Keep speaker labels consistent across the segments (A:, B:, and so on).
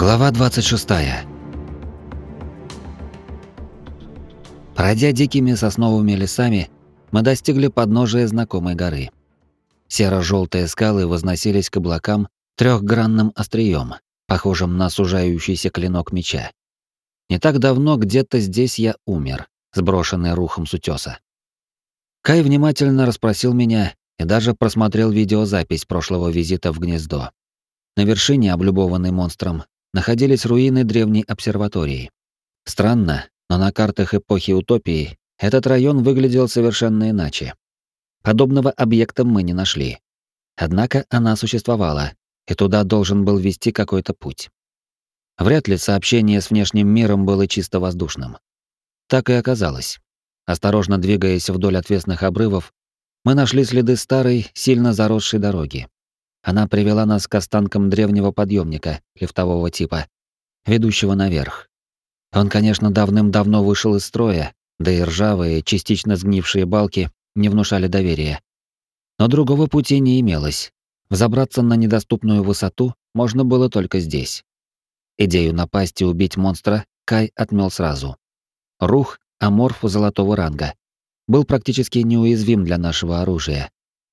A: Глава 26. Пройдя дикими сосновыми лесами, мы достигли подножия знакомой горы. Серо-желтые скалы возносились к облакам трехгранным острием, похожим на сужающийся клинок меча. Не так давно где-то здесь я умер, сброшенный рухом с утеса. Кай внимательно расспросил меня и даже просмотрел видеозапись прошлого визита в гнездо. На вершине, облюбованной монстром, находились руины древней обсерватории. Странно, но на картах эпохи утопии этот район выглядел совершенно иначе. Подобного объекта мы не нашли. Однако она существовала, и туда должен был вести какой-то путь. Вряд ли сообщение с внешним миром было чисто воздушным. Так и оказалось. Осторожно двигаясь вдоль отвесных обрывов, мы нашли следы старой, сильно заросшей дороги. Она привела нас к останкам древнего подъемника лифтового типа, ведущего наверх. Он, конечно, давным-давно вышел из строя, да и ржавые, частично сгнившие балки не внушали доверия. Но другого пути не имелось. Взобраться на недоступную высоту можно было только здесь. Идею напасть и убить монстра Кай отмел сразу. Рух, аморф золотого ранга, был практически неуязвим для нашего оружия,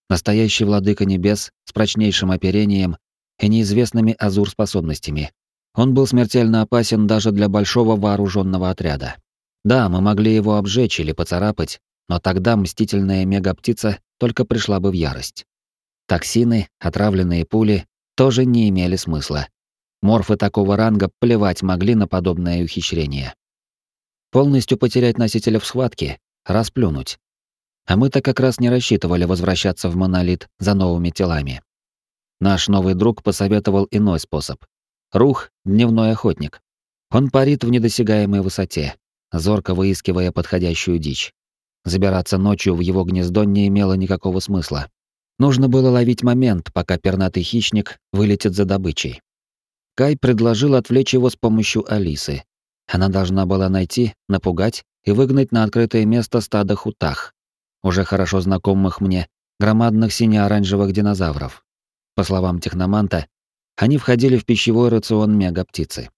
A: Настоящий владыка небес с прочнейшим оперением и неизвестными азур-способностями. Он был смертельно опасен даже для большого вооруженного отряда. Да, мы могли его обжечь или поцарапать, но тогда мстительная мегаптица только пришла бы в ярость. Токсины, отравленные пули тоже не имели смысла. Морфы такого ранга плевать могли на подобное ухищрение. Полностью потерять носителя в схватке, расплюнуть. А мы-то как раз не рассчитывали возвращаться в монолит за новыми телами. Наш новый друг посоветовал иной способ. Рух — дневной охотник. Он парит в недосягаемой высоте, зорко выискивая подходящую дичь. Забираться ночью в его гнездо не имело никакого смысла. Нужно было ловить момент, пока пернатый хищник вылетит за добычей. Кай предложил отвлечь его с помощью Алисы. Она должна была найти, напугать и выгнать на открытое место стадо хутах, уже хорошо знакомых мне, громадных сине-оранжевых динозавров. По словам техноманта, они входили в пищевой рацион мегаптицы.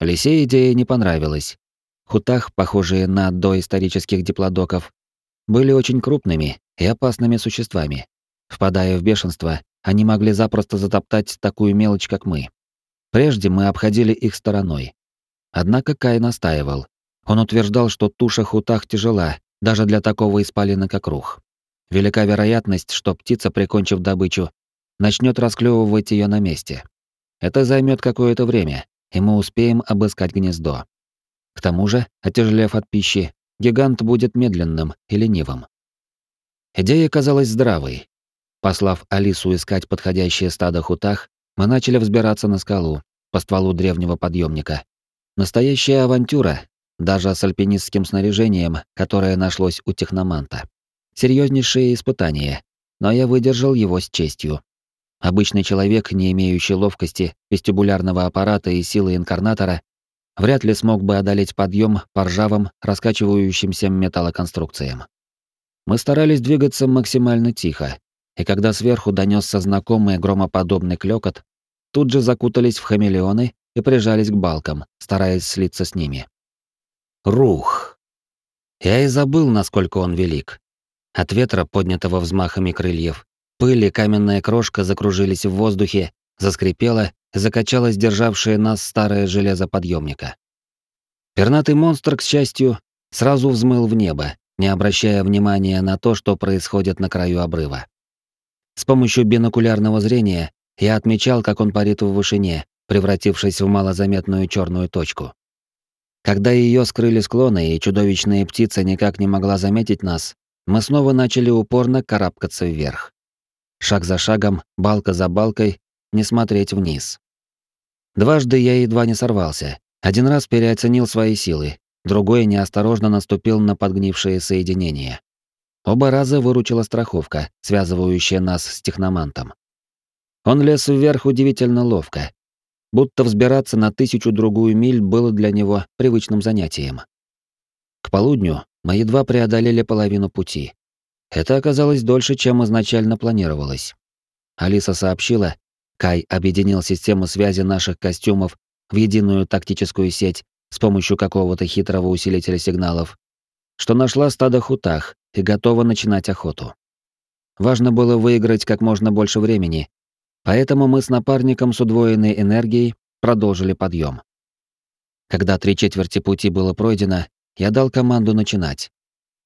A: Лисе идея не понравилась. Хутах, похожие на доисторических диплодоков, были очень крупными и опасными существами. Впадая в бешенство, они могли запросто затоптать такую мелочь, как мы. Прежде мы обходили их стороной. Однако Кай настаивал. Он утверждал, что туша хутах тяжела даже для такого испалина, как рух. Велика вероятность, что птица, прикончив добычу, начнет расклевывать ее на месте. Это займет какое-то время, и мы успеем обыскать гнездо. К тому же, отяжелев от пищи, гигант будет медленным и ленивым. Идея казалась здравой. Послав Алису искать подходящее стадо хутах, мы начали взбираться на скалу, по стволу древнего подъемника. Настоящая авантюра, даже с альпинистским снаряжением, которое нашлось у техноманта. Серьезнейшее испытание, но я выдержал его с честью. Обычный человек, не имеющий ловкости, вестибулярного аппарата и силы инкарнатора, вряд ли смог бы одолеть подъем по ржавым, раскачивающимся металлоконструкциям. Мы старались двигаться максимально тихо, и когда сверху донесся знакомый громоподобный клёкот, тут же закутались в хамелеоны и прижались к балкам, стараясь слиться с ними. Рух. Я и забыл, насколько он велик. От ветра, поднятого взмахами крыльев, пыль и каменная крошка закружились в воздухе, заскрипела закачалась державшее нас старое железо подъемника. Пернатый монстр, к счастью, сразу взмыл в небо, не обращая внимания на то, что происходит на краю обрыва. С помощью бинокулярного зрения я отмечал, как он парит в вышине, превратившись в малозаметную черную точку. Когда ее скрыли склоны и чудовищная птица никак не могла заметить нас, мы снова начали упорно карабкаться вверх. Шаг за шагом, балка за балкой, не смотреть вниз. Дважды я едва не сорвался. Один раз переоценил свои силы, другой неосторожно наступил на подгнившее соединение. Оба раза выручила страховка, связывающая нас с техномантом. Он лез вверх удивительно ловко, будто взбираться на тысячу-другую миль было для него привычным занятием. К полудню мы едва преодолели половину пути. Это оказалось дольше, чем изначально планировалось. Алиса сообщила, Кай объединил систему связи наших костюмов в единую тактическую сеть с помощью какого-то хитрого усилителя сигналов, что нашла стадо хутах и готова начинать охоту. Важно было выиграть как можно больше времени, поэтому мы с напарником с удвоенной энергией продолжили подъем. Когда три четверти пути было пройдено, я дал команду начинать.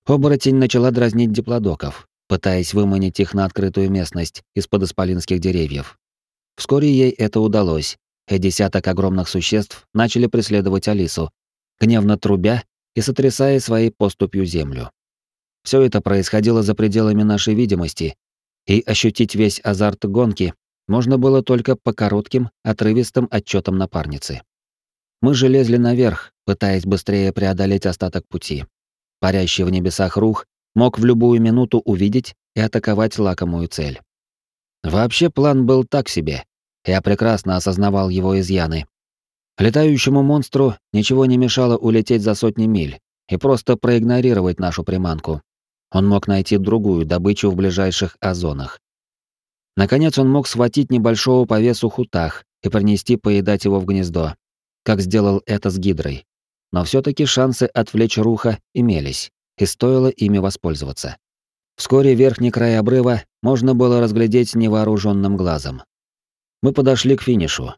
A: Оборотень начала дразнить диплодоков, пытаясь выманить их на открытую местность из-под исполинских деревьев. Вскоре ей это удалось, и десяток огромных существ начали преследовать Алису, гневно трубя и сотрясая своей поступью землю. Все это происходило за пределами нашей видимости, и ощутить весь азарт гонки можно было только по коротким, отрывистым отчетам напарницы. Мы же лезли наверх, пытаясь быстрее преодолеть остаток пути. Парящий в небесах рух мог в любую минуту увидеть и атаковать лакомую цель. Вообще план был так себе. Я прекрасно осознавал его изъяны. Летающему монстру ничего не мешало улететь за сотни миль и просто проигнорировать нашу приманку. Он мог найти другую добычу в ближайших озонах. Наконец он мог схватить небольшого по весу хутах и принести поедать его в гнездо, как сделал это с гидрой. Но все таки шансы отвлечь руха имелись, и стоило ими воспользоваться. Вскоре верхний край обрыва можно было разглядеть невооруженным глазом. Мы подошли к финишу.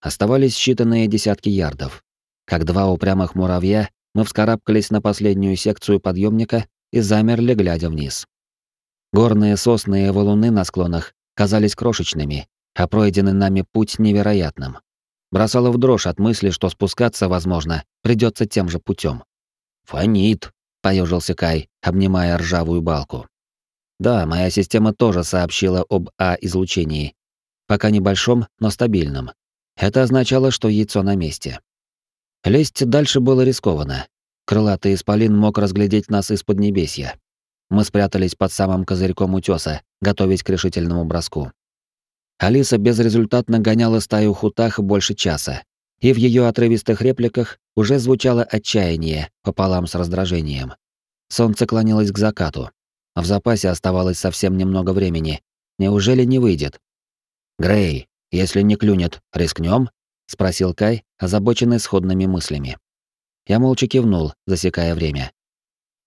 A: Оставались считанные десятки ярдов. Как два упрямых муравья, мы вскарабкались на последнюю секцию подъемника и замерли, глядя вниз. Горные сосны и валуны на склонах казались крошечными, а пройденный нами путь невероятным. Бросало в дрожь от мысли, что спускаться, возможно, придется тем же путем. «Фонит», — поежился Кай, обнимая ржавую балку. Да, моя система тоже сообщила об А-излучении. Пока небольшом, но стабильном. Это означало, что яйцо на месте. Лезть дальше было рискованно. Крылатый исполин мог разглядеть нас из-под небесья. Мы спрятались под самым козырьком утёса, готовясь к решительному броску. Алиса безрезультатно гоняла стаю хутах больше часа, и в её отрывистых репликах уже звучало отчаяние пополам с раздражением. Солнце клонилось к закату. а В запасе оставалось совсем немного времени. Неужели не выйдет? «Грей, если не клюнет, рискнем? спросил Кай, озабоченный сходными мыслями. Я молча кивнул, засекая время.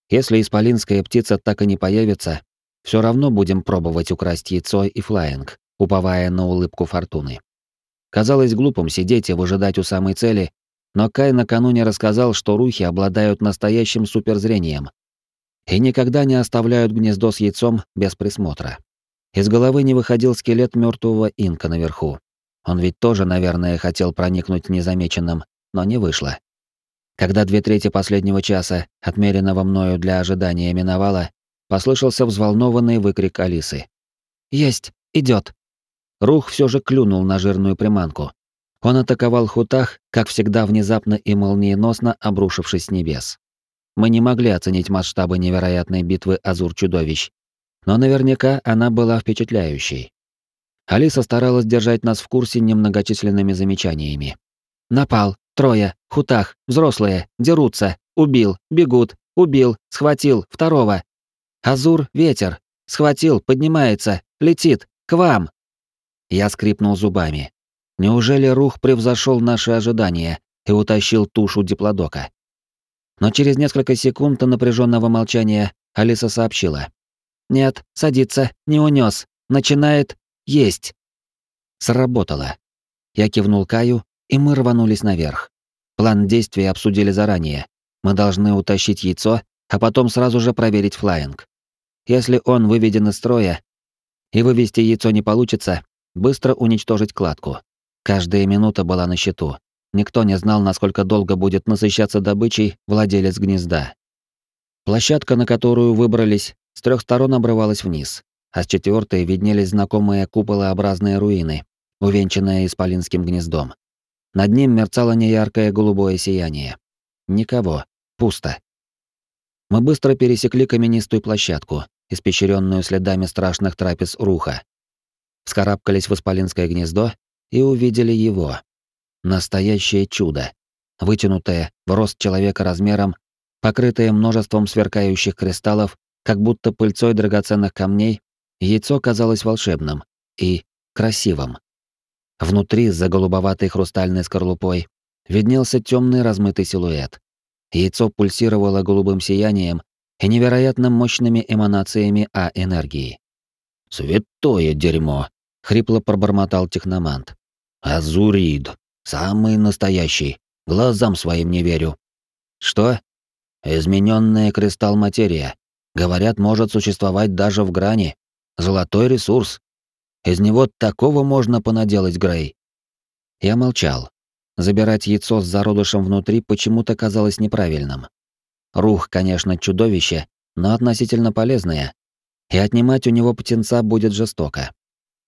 A: Если исполинская птица так и не появится, все равно будем пробовать украсть яйцо и флаинг, уповая на улыбку фортуны. Казалось глупым сидеть и выжидать у самой цели, но Кай накануне рассказал, что рухи обладают настоящим суперзрением и никогда не оставляют гнездо с яйцом без присмотра. Из головы не выходил скелет мертвого инка наверху. Он ведь тоже, наверное, хотел проникнуть незамеченным, но не вышло. Когда две трети последнего часа, отмеренного мною для ожидания, миновало, послышался взволнованный выкрик Алисы. «Есть! идет. Рух все же клюнул на жирную приманку. Он атаковал хутах, как всегда внезапно и молниеносно обрушившись с небес. Мы не могли оценить масштабы невероятной битвы Азур-чудовищ, но наверняка она была впечатляющей. Алиса старалась держать нас в курсе немногочисленными замечаниями. «Напал, трое, хутах, взрослые, дерутся, убил, бегут, убил, схватил, второго. Азур, ветер, схватил, поднимается, летит, к вам!» Я скрипнул зубами. Неужели Рух превзошел наши ожидания и утащил тушу диплодока? Но через несколько секунд напряженного молчания Алиса сообщила. Нет, садится, не унес. Начинает есть. Сработало. Я кивнул Каю, и мы рванулись наверх. План действий обсудили заранее. Мы должны утащить яйцо, а потом сразу же проверить флаинг. Если он выведен из строя и вывести яйцо не получится, быстро уничтожить кладку. Каждая минута была на счету. Никто не знал, насколько долго будет насыщаться добычей владелец гнезда. Площадка, на которую выбрались, с трех сторон обрывалась вниз, а с четвертой виднелись знакомые куполообразные руины, увенчанные исполинским гнездом. Над ним мерцало неяркое голубое сияние. Никого. Пусто. Мы быстро пересекли каменистую площадку, испещренную следами страшных трапез руха. Вскарабкались в исполинское гнездо и увидели его. Настоящее чудо. Вытянутое, в рост человека размером, покрытое множеством сверкающих кристаллов как будто пыльцой драгоценных камней, яйцо казалось волшебным и красивым. Внутри, за голубоватой хрустальной скорлупой, виднелся темный размытый силуэт. Яйцо пульсировало голубым сиянием и невероятно мощными эманациями А-энергии. «Святое дерьмо!» — хрипло пробормотал техномант. «Азурид! Самый настоящий! Глазам своим не верю!» «Что?» «Измененная кристалл материя. Говорят, может существовать даже в грани. Золотой ресурс. Из него такого можно понаделать, Грей». Я молчал. Забирать яйцо с зародышем внутри почему-то казалось неправильным. Рух, конечно, чудовище, но относительно полезное. И отнимать у него птенца будет жестоко.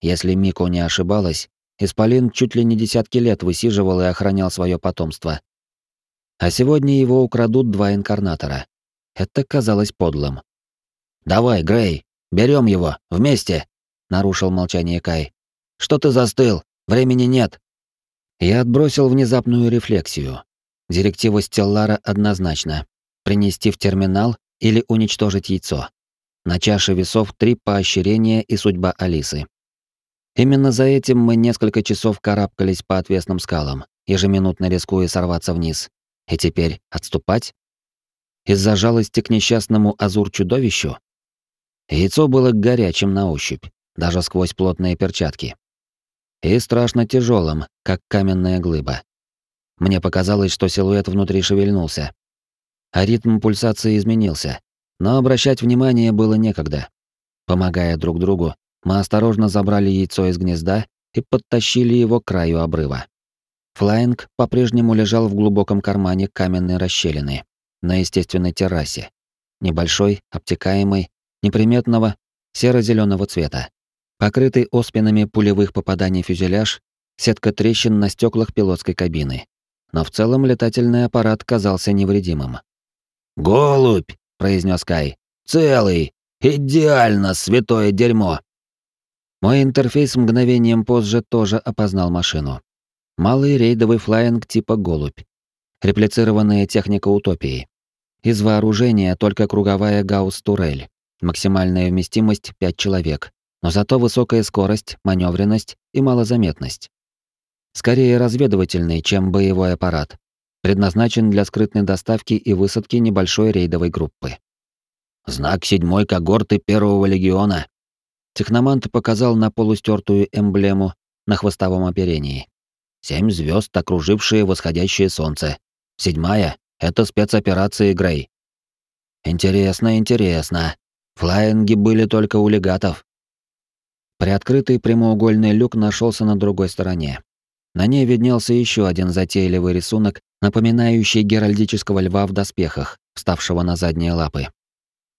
A: Если Мико не ошибалась, Исполин чуть ли не десятки лет высиживал и охранял свое потомство. А сегодня его украдут два инкарнатора. Это казалось подлым. «Давай, Грей, берем его, вместе!» — нарушил молчание Кай. «Что ты застыл? Времени нет!» Я отбросил внезапную рефлексию. Директива Стеллара однозначна принести в терминал или уничтожить яйцо. На чаше весов три поощрения и судьба Алисы. Именно за этим мы несколько часов карабкались по отвесным скалам, ежеминутно рискуя сорваться вниз. И теперь отступать? Из-за жалости к несчастному азур-чудовищу? Яйцо было горячим на ощупь, даже сквозь плотные перчатки. И страшно тяжелым, как каменная глыба. Мне показалось, что силуэт внутри шевельнулся, а ритм пульсации изменился, но обращать внимание было некогда. Помогая друг другу, мы осторожно забрали яйцо из гнезда и подтащили его к краю обрыва. Флайинг по-прежнему лежал в глубоком кармане каменной расщелины, на естественной террасе. Небольшой, обтекаемый, неприметного, серо зеленого цвета. Покрытый оспинами пулевых попаданий фюзеляж, сетка трещин на стеклах пилотской кабины. Но в целом летательный аппарат казался невредимым.
B: «Голубь!» — произнес Кай. «Целый! Идеально, святое дерьмо!»
A: Мой интерфейс мгновением позже тоже опознал машину. Малый рейдовый флайинг типа «Голубь». Реплицированная техника утопии. Из вооружения только круговая гаусс-турель. Максимальная вместимость — 5 человек. Но зато высокая скорость, маневренность и малозаметность. Скорее разведывательный, чем боевой аппарат предназначен для скрытной доставки и высадки небольшой рейдовой группы.
B: «Знак седьмой когорты первого легиона»,
A: Техномант показал на полустертую эмблему на хвостовом оперении.
B: «Семь звезд, окружившие восходящее солнце. Седьмая — это спецоперации Грей». «Интересно, интересно. Флаинги были только у легатов».
A: Приоткрытый прямоугольный люк нашелся на другой стороне. На ней виднелся еще один затейливый рисунок, напоминающий геральдического льва в доспехах, вставшего на задние лапы.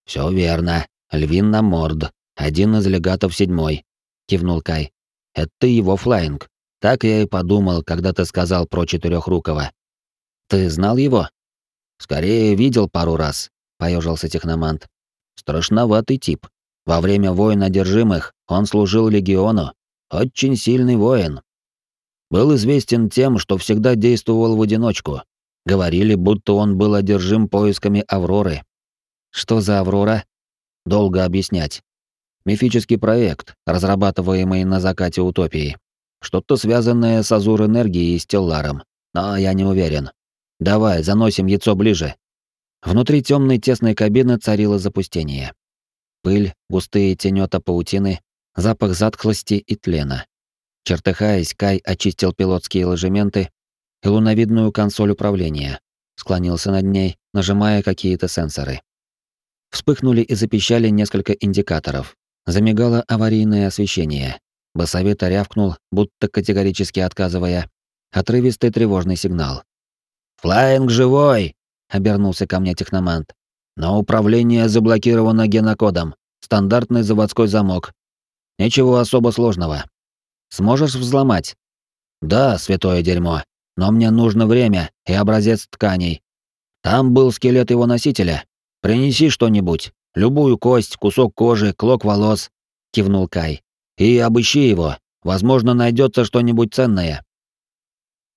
B: Все верно. Львин на морд. Один из легатов седьмой», — кивнул Кай. «Это его флайинг. Так я и подумал, когда ты сказал про четырехрукого.
A: Ты знал его?
B: Скорее видел пару раз, поежился техномант. Страшноватый тип. Во время войн одержимых он служил легиону. Очень сильный воин. Был известен тем, что всегда действовал в одиночку. Говорили, будто он был одержим поисками Авроры.
A: Что за Аврора?
B: Долго объяснять. Мифический проект, разрабатываемый на закате утопии. Что-то связанное с Азур-энергией и Стелларом. Но я не уверен. Давай, заносим яйцо ближе.
A: Внутри темной тесной кабины царило запустение. Пыль, густые тенета паутины, запах затхлости и тлена. Чертыхаясь, Кай очистил пилотские ложементы и луновидную консоль управления, склонился над ней, нажимая какие-то сенсоры. Вспыхнули и запищали несколько индикаторов. Замигало аварийное освещение. Басовито рявкнул, будто категорически отказывая. Отрывистый тревожный сигнал.
B: «Флаинг живой!» — обернулся ко мне техномант. «Но управление заблокировано генокодом. Стандартный заводской замок. Ничего особо сложного.
A: Сможешь взломать?
B: Да, святое дерьмо. Но мне нужно время и образец тканей. Там был скелет его носителя. Принеси что-нибудь. Любую кость, кусок кожи, клок волос. Кивнул Кай. И обыщи его. Возможно, найдется что-нибудь ценное.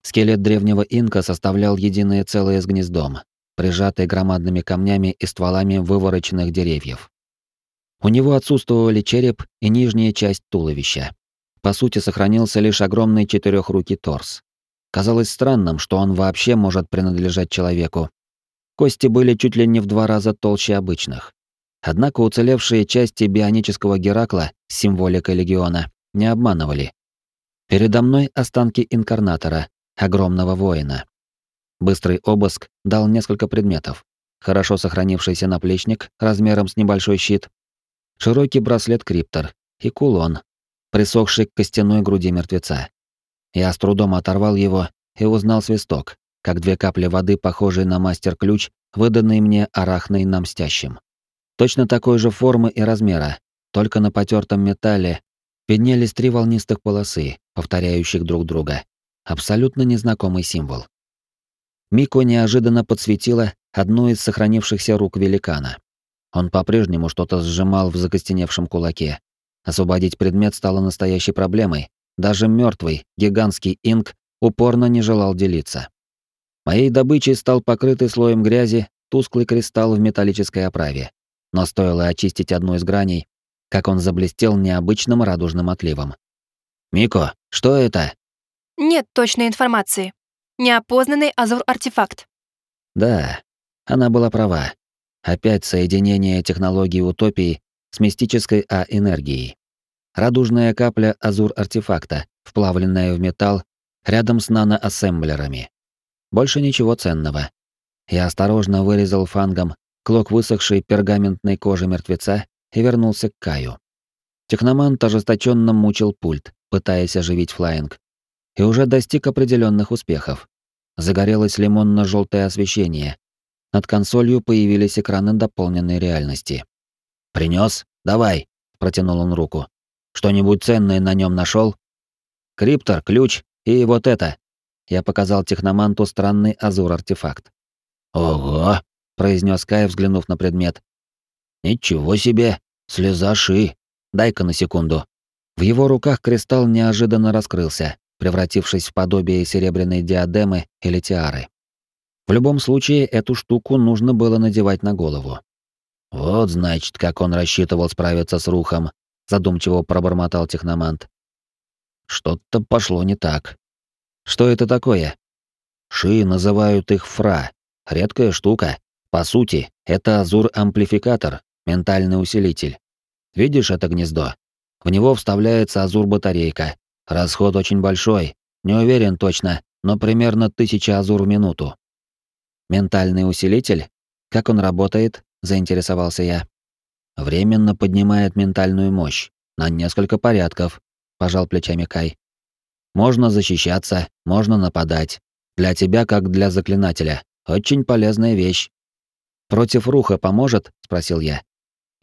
A: Скелет древнего инка составлял единое целое с гнездом, прижатый громадными камнями и стволами вывороченных деревьев. У него отсутствовали череп и нижняя часть туловища. по сути, сохранился лишь огромный четырехрукий торс. Казалось странным, что он вообще может принадлежать человеку. Кости были чуть ли не в два раза толще обычных. Однако уцелевшие части бионического Геракла с символикой легиона не обманывали. Передо мной останки инкарнатора, огромного воина. Быстрый обыск дал несколько предметов. Хорошо сохранившийся наплечник размером с небольшой щит, широкий браслет криптор и кулон, присохший к костяной груди мертвеца. Я с трудом оторвал его и узнал свисток, как две капли воды, похожие на мастер-ключ, выданный мне арахной нам мстящим. Точно такой же формы и размера, только на потертом металле виднелись три волнистых полосы, повторяющих друг друга. Абсолютно незнакомый символ. Мико неожиданно подсветила одну из сохранившихся рук великана. Он по-прежнему что-то сжимал в закостеневшем кулаке. Освободить предмет стало настоящей проблемой. Даже мертвый, гигантский инк упорно не желал делиться. Моей добычей стал покрытый слоем грязи тусклый кристалл в металлической оправе. Но стоило очистить одну из граней, как он заблестел необычным радужным отливом. «Мико, что это?»
C: «Нет точной информации. Неопознанный Азур-артефакт».
A: Да, она была права. Опять соединение технологии утопии с мистической А-энергией. Радужная капля Азур-артефакта, вплавленная в металл, рядом с наноассемблерами. Больше ничего ценного. Я осторожно вырезал фангом клок высохшей пергаментной кожи мертвеца и вернулся к Каю. Техномант ожесточенно мучил пульт, пытаясь оживить флаинг, и уже достиг определенных успехов. Загорелось лимонно-желтое освещение. Над консолью появились экраны дополненной реальности. Принес? Давай!» — протянул он руку. «Что-нибудь ценное на нем нашел? «Криптор, ключ и вот это!» Я показал техноманту странный азур-артефакт.
B: «Ого!» — произнес Кай, взглянув на предмет. «Ничего себе! Слеза ши! Дай-ка на секунду!»
A: В его руках кристалл неожиданно раскрылся, превратившись в подобие серебряной диадемы или тиары. В любом случае, эту штуку нужно было надевать на голову.
B: «Вот, значит, как он рассчитывал справиться с рухом», — задумчиво пробормотал техномант.
A: «Что-то пошло не так. Что это такое?»
B: «Ши называют их фра. Редкая штука. По сути, это азур-амплификатор, ментальный усилитель. Видишь это гнездо? В него вставляется азур-батарейка. Расход очень большой. Не уверен точно, но примерно тысяча азур в минуту.
A: Ментальный усилитель? Как он работает? заинтересовался я.
B: Временно поднимает ментальную мощь на несколько порядков, пожал плечами Кай. Можно защищаться, можно нападать. Для тебя, как для заклинателя, очень полезная вещь.
A: Против руха поможет? спросил я.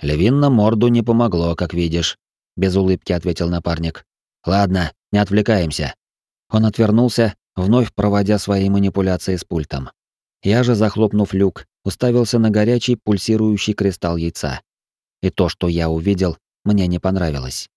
B: Левин на морду не помогло, как видишь, без улыбки ответил напарник. Ладно, не отвлекаемся.
A: Он отвернулся, вновь проводя свои манипуляции с пультом. Я же, захлопнув люк, уставился на горячий пульсирующий кристалл яйца. И то, что я увидел, мне не понравилось.